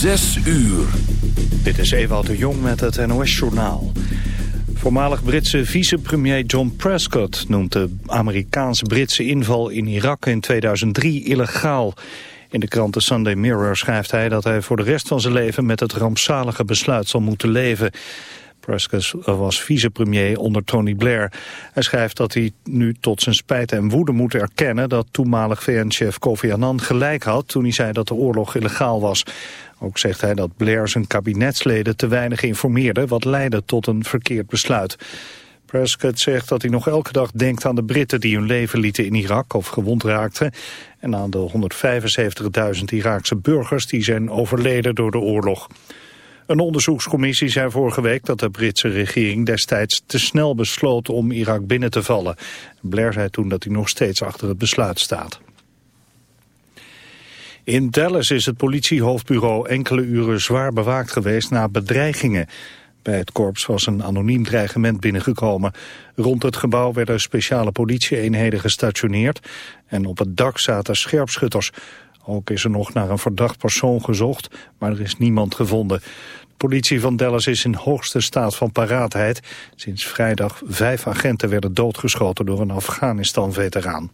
Zes uur. Dit is Ewout de Jong met het NOS-journaal. Voormalig Britse vicepremier John Prescott noemt de Amerikaans-Britse inval in Irak in 2003 illegaal. In de krant The Sunday Mirror schrijft hij dat hij voor de rest van zijn leven met het rampzalige besluit zal moeten leven. Prescott was vicepremier onder Tony Blair. Hij schrijft dat hij nu tot zijn spijt en woede moet erkennen dat toenmalig VN-chef Kofi Annan gelijk had toen hij zei dat de oorlog illegaal was. Ook zegt hij dat Blair zijn kabinetsleden te weinig informeerde wat leidde tot een verkeerd besluit. Prescott zegt dat hij nog elke dag denkt aan de Britten die hun leven lieten in Irak of gewond raakten. En aan de 175.000 Iraakse burgers die zijn overleden door de oorlog. Een onderzoekscommissie zei vorige week dat de Britse regering destijds te snel besloot om Irak binnen te vallen. Blair zei toen dat hij nog steeds achter het besluit staat. In Dallas is het politiehoofdbureau enkele uren zwaar bewaakt geweest na bedreigingen. Bij het korps was een anoniem dreigement binnengekomen. Rond het gebouw werden speciale politieeenheden gestationeerd en op het dak zaten scherpschutters. Ook is er nog naar een verdacht persoon gezocht, maar er is niemand gevonden. Politie van Dallas is in hoogste staat van paraatheid. Sinds vrijdag vijf agenten werden doodgeschoten door een Afghanistan-veteraan.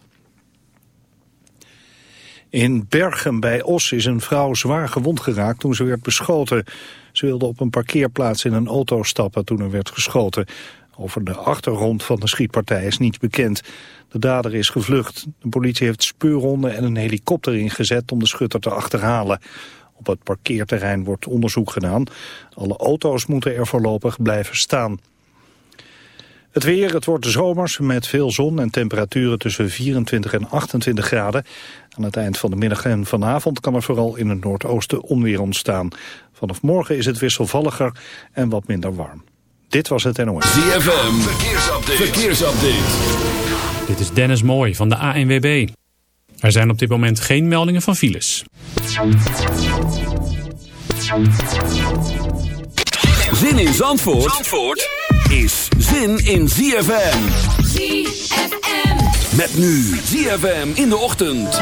In Bergen bij Os is een vrouw zwaar gewond geraakt toen ze werd beschoten. Ze wilde op een parkeerplaats in een auto stappen toen er werd geschoten. Over de achtergrond van de schietpartij is niets bekend. De dader is gevlucht. De politie heeft speurhonden en een helikopter ingezet om de schutter te achterhalen. Op het parkeerterrein wordt onderzoek gedaan. Alle auto's moeten er voorlopig blijven staan. Het weer, het wordt zomers met veel zon en temperaturen tussen 24 en 28 graden. Aan het eind van de middag en vanavond kan er vooral in het noordoosten onweer ontstaan. Vanaf morgen is het wisselvalliger en wat minder warm. Dit was het NOS. ZFM, verkeersupdate. verkeersupdate. Dit is Dennis Mooij van de ANWB. Er zijn op dit moment geen meldingen van files. Zin in Zandvoort, Zandvoort is zin in ZFM. ZFM. Met nu ZFM in de ochtend.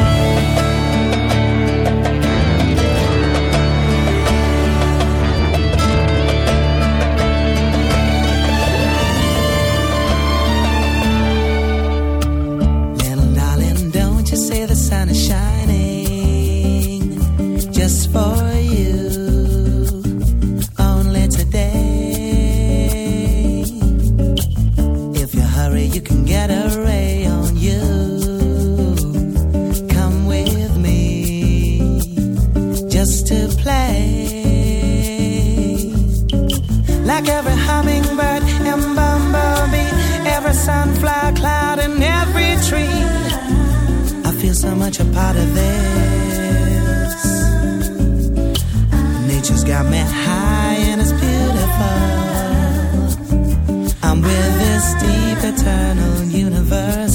The sun is shining just for you. Only today. If you hurry, you can get a ray on you. Come with me just to play. Like every hummingbird and bumblebee, every sunflower cloud and every so much a part of this. Nature's got me high and it's beautiful. I'm with this deep eternal universe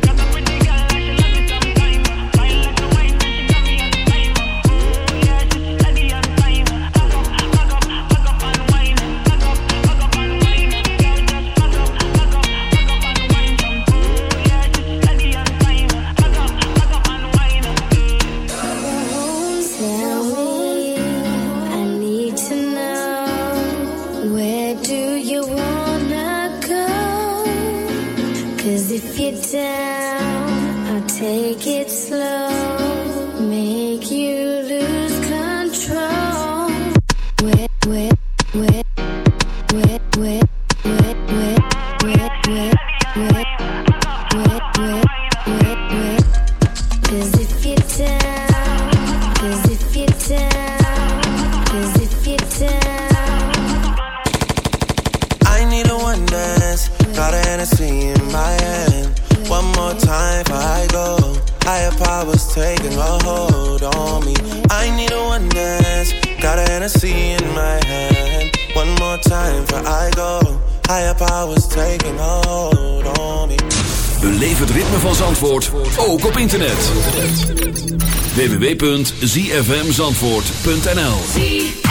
www.zfmzandvoort.nl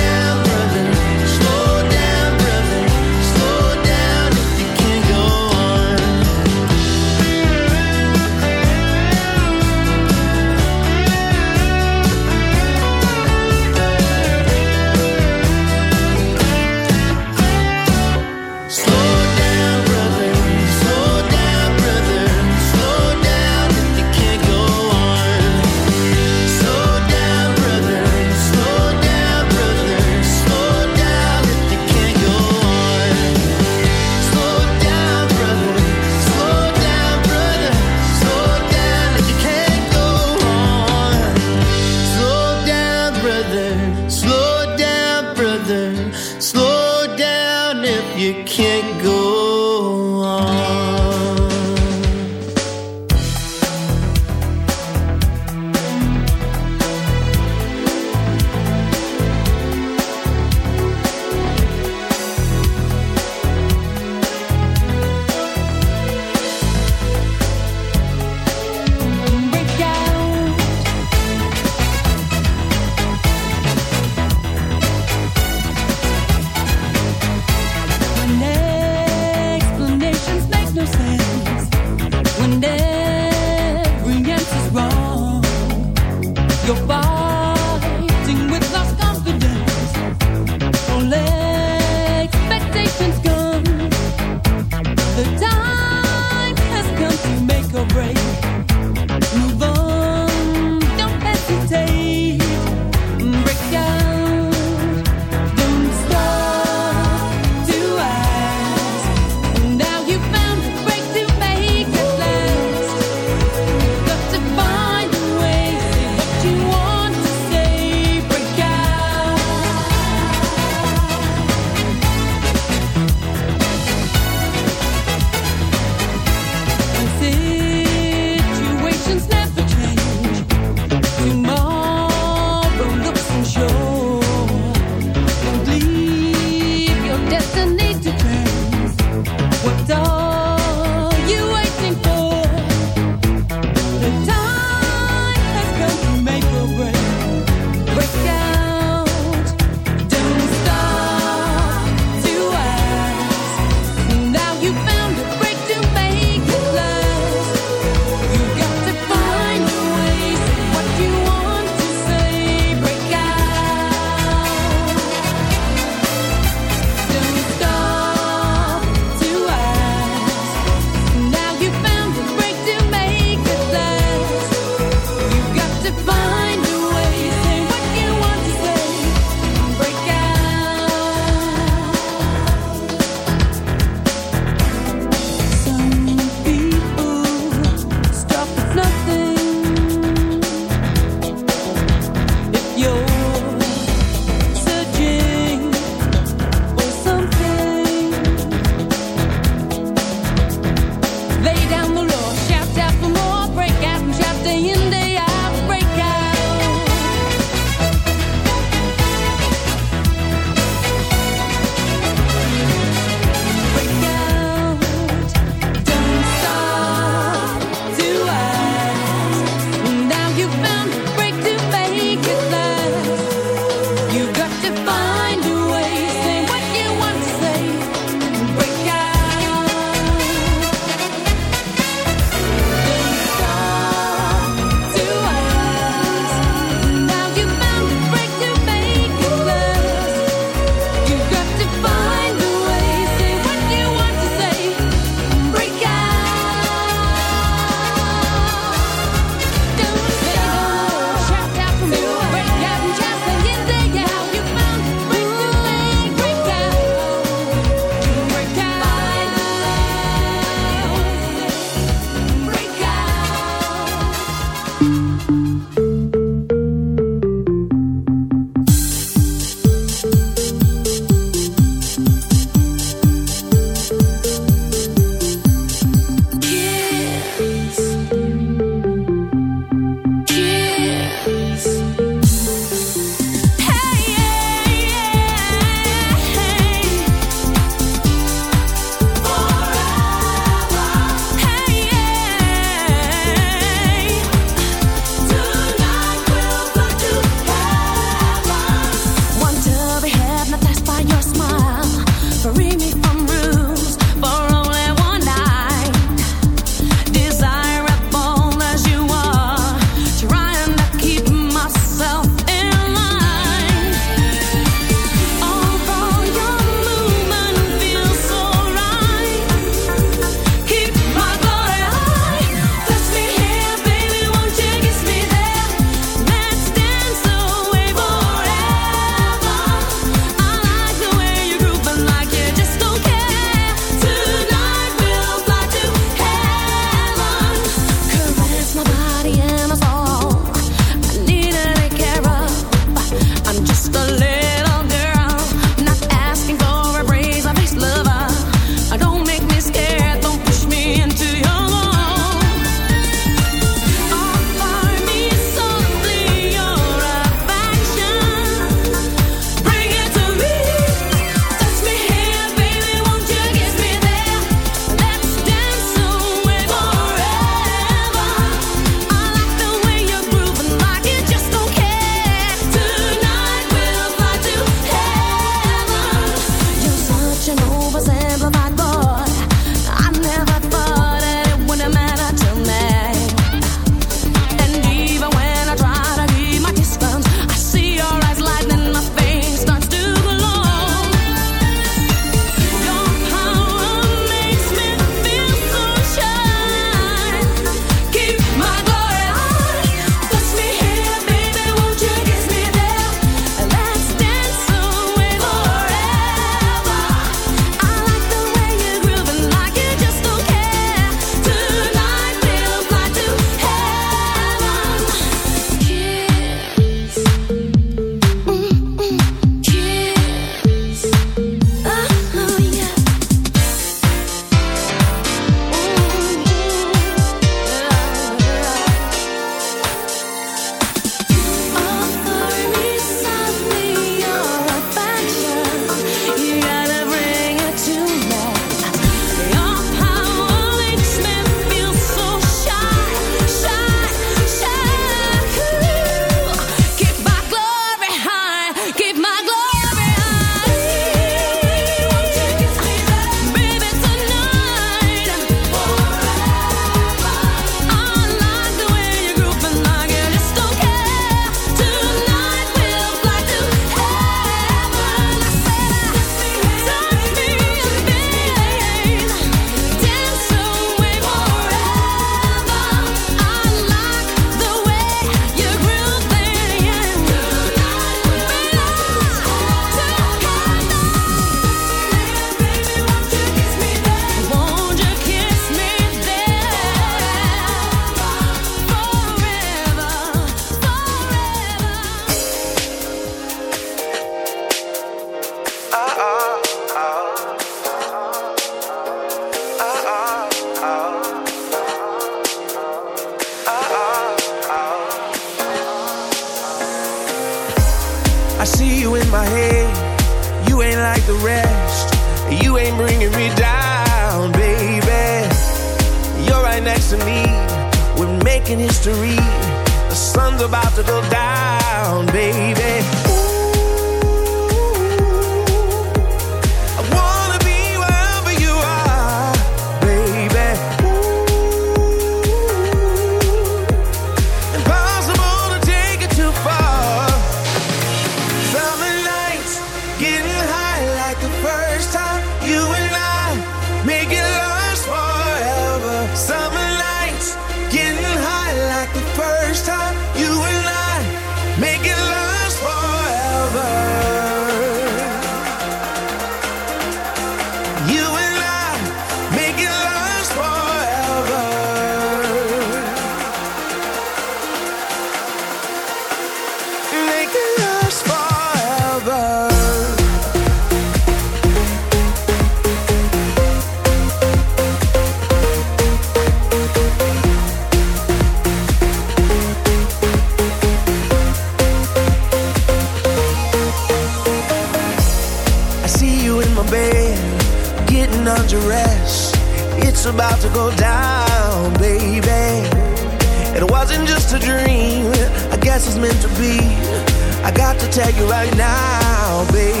right now, baby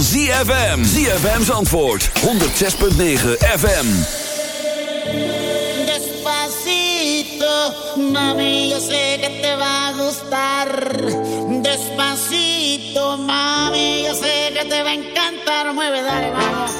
ZFM. ZFM's antwoord. 106.9 FM. Despacito, mami, yo sé que te va a gustar. Despacito, mami, yo sé que te va a encantar. Mueve, dale, vamos.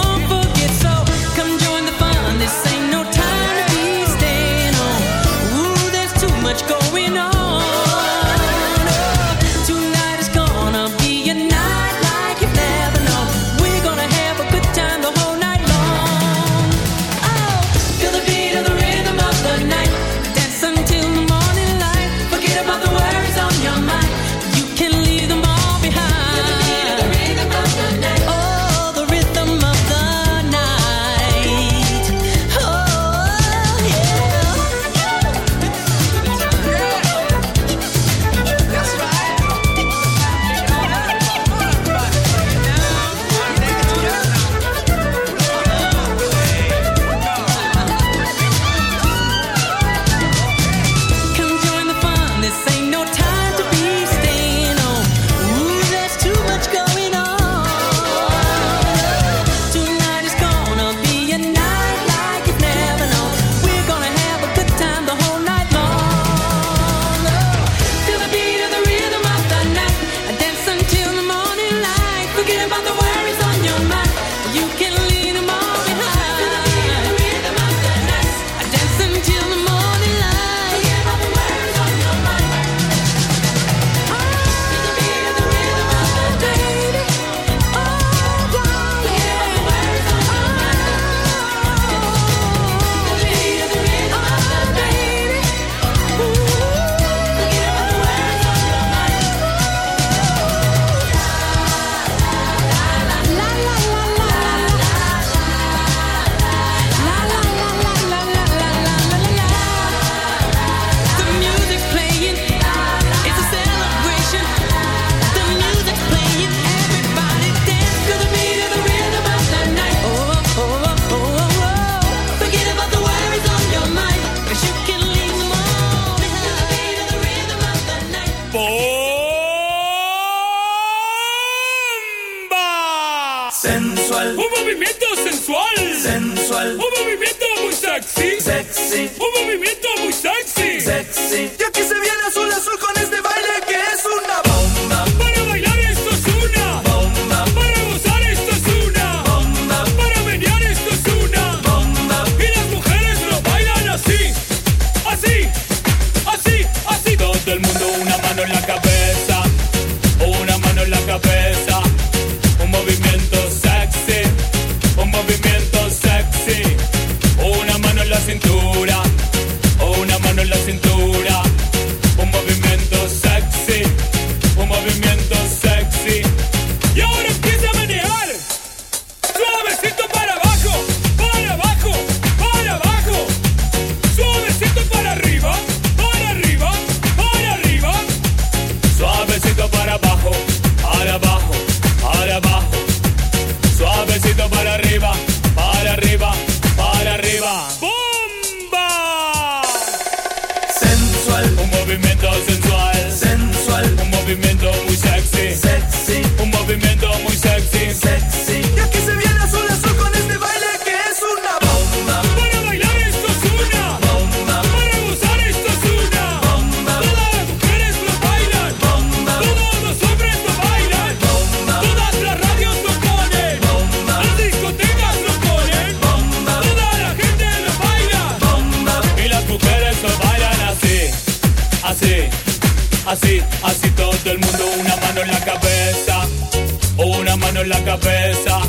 la cabeza.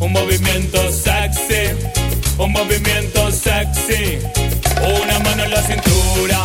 Un movimiento sexy, un movimiento sexy. Una mano en la cintura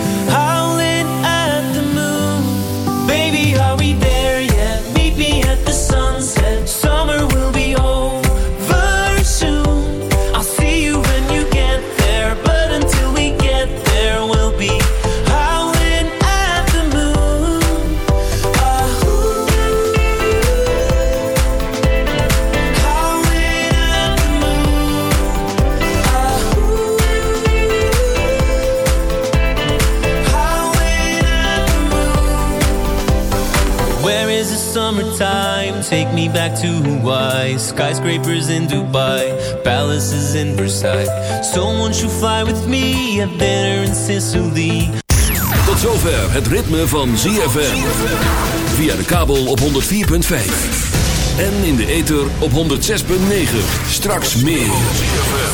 back to Hawaii. Skyscrapers in Dubai, palaces in Versailles. So won't you fly with me? Have dinner in Sicily. Tot zover het ritme van ZFM. Via de kabel op 104.5. En in de ether op 106.9. Straks meer.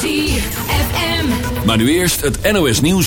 ZFM. Maar nu eerst het NOS nieuws.